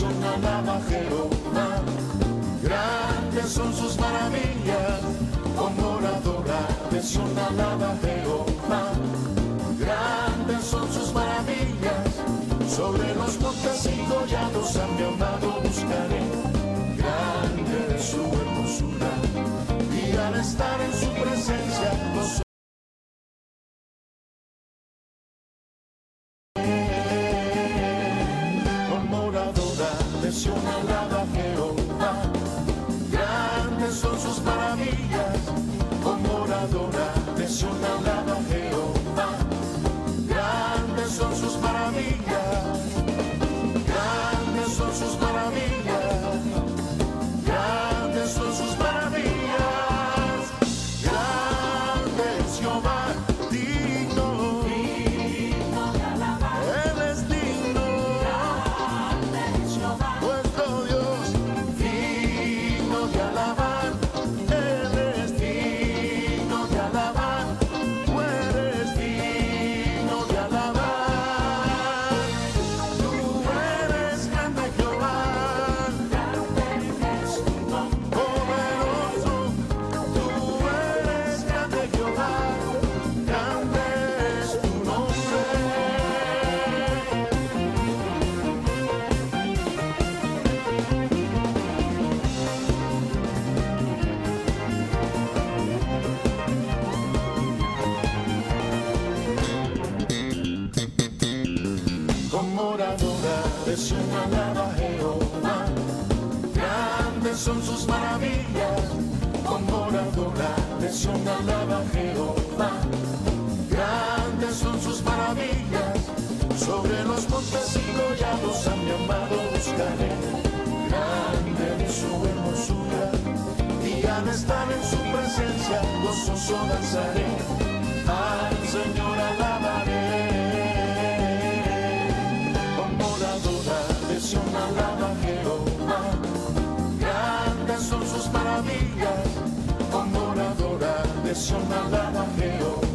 sonalaba Jehová. Grandes son sus maravillas, como la de sonalaba Jehová. Grandes son sus maravillas, sobre los montes y collados a mi amado buscaré. Grande es su hermosura, y al estar en su presencia, los es una alaba Jehová. Grandes son sus maravillas, con adoradores una alaba Jehová. Grandes son sus maravillas, sobre los montes y collados a mi amado buscaré. Grande es su hermosura, y al estar en su presencia gozoso danzaré. Al Señor decepcionada no creo